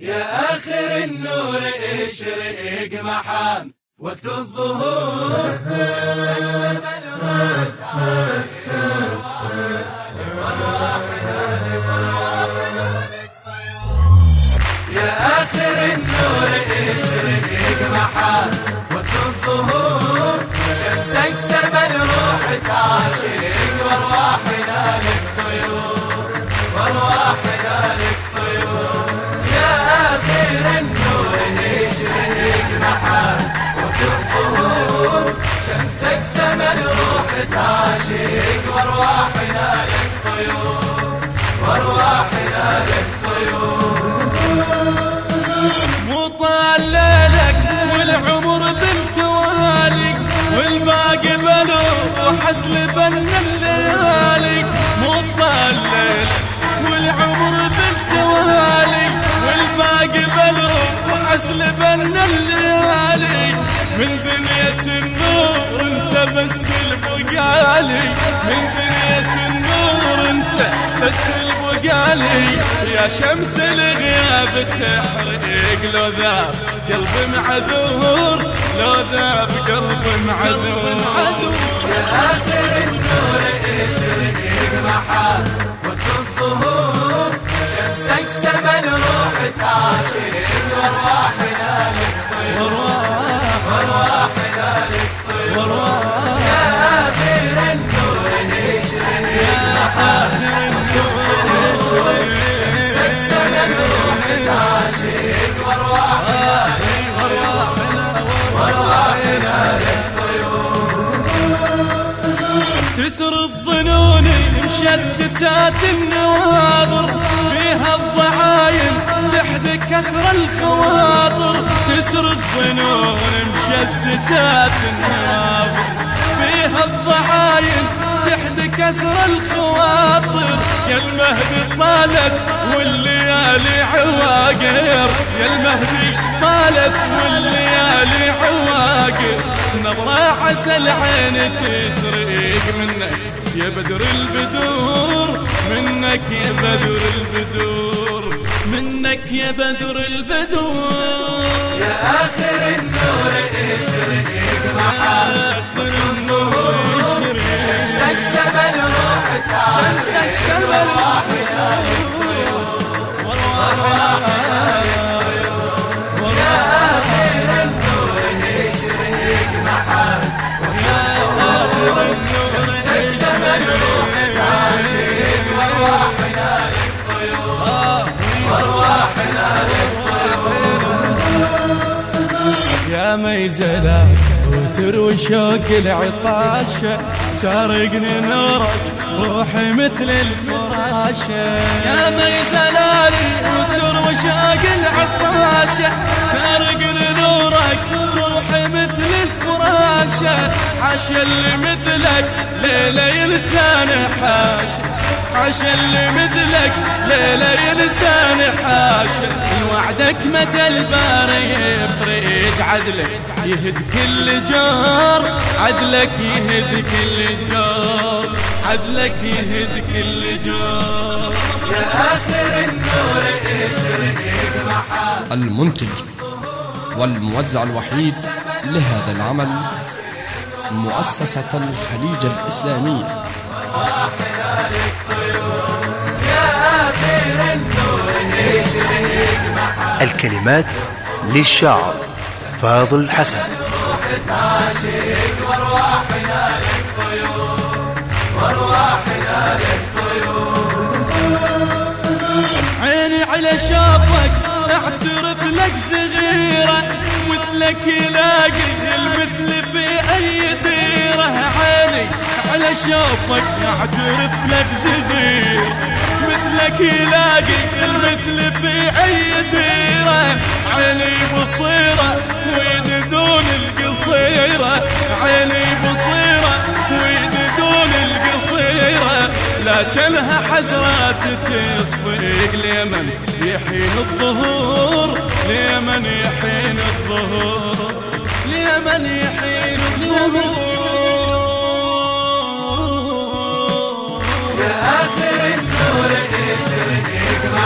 يا آخر النور اشرق محام وقت الظهور. سلسل يا آخر النور اشرق محام وقت الظهور. شمسك سبل روح تعشق. تعشق وارواحنا لك طيور وارواحنا لك طيور مو طال ليلك والعمر بالتوالي والباقي وحزل بن الليالي. ليلك والعمر بالتوالي والباقي بلو وحزل بن الليالي. البقالي من دنيا النور انت بس البقالي يا شمس الغياب تحرق لو ذاب قلب معذور لو ذاب قلب معذور. يا آخر النور اشرق محال وقت الظهور شمسك سمن روح تعشق وارواحنا تسر الظنون مشتتات النواظر فيها الضعاين تحد كسر الخواطر. تسر الظنون مشتتات النواظر فيها الضعاين تحد كسر الخواطر. يا المهدي طالت والليالي عواقر يا المهدي طالت والليالي عواقر نظرة عسل عين تسرق منك يا بدر البدور منك يا بدر البدور منك يا بدر البدور. يا آخر النور اشرق محال النور. شمسك سمن روح تعشق وارواحنا يا ميزلة وتروي شوق العطاشة سارقني نورك روحي مثل الفراشة يا ميزلالي وتروي شوق العطاشة سارقني نورك روحي مثل الفراشة حاشا اللي مثلك ليلة ينساني حاشا حاشا اللي مثلك ليلة ينساني حاشا وعدك متى الباري يفرج عدلك يهد كل جار. عدلك يهد كل جار. عدلك يهد كل جار. يا آخر النور إشرق محال المنتج والموزع الوحيد لهذا العمل مؤسسة الخليج الإسلامية الكلمات للشاعر فاضل حسن. وارواحنا لك طيور وارواحنا لك طيور عيني على شافك اعترف لك صغيرة مثلك يلاقي المثل في أي ديرة. عيني على شافك اعترف لك صغير مثلك يلاقي المثل في أي ديرة. عيني بصيرة ويد دون القصيرة. عيني بصيرة ويد دون القصيرة. لكنها حسرات تصفيق لمن يحين الظهور؟ لمن يحين الظهور؟ لمن يحين الظهور؟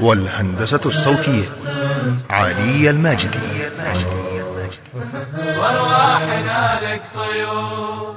والهندسة الصوتية علي الماجدي. وارواحنا لك طيور.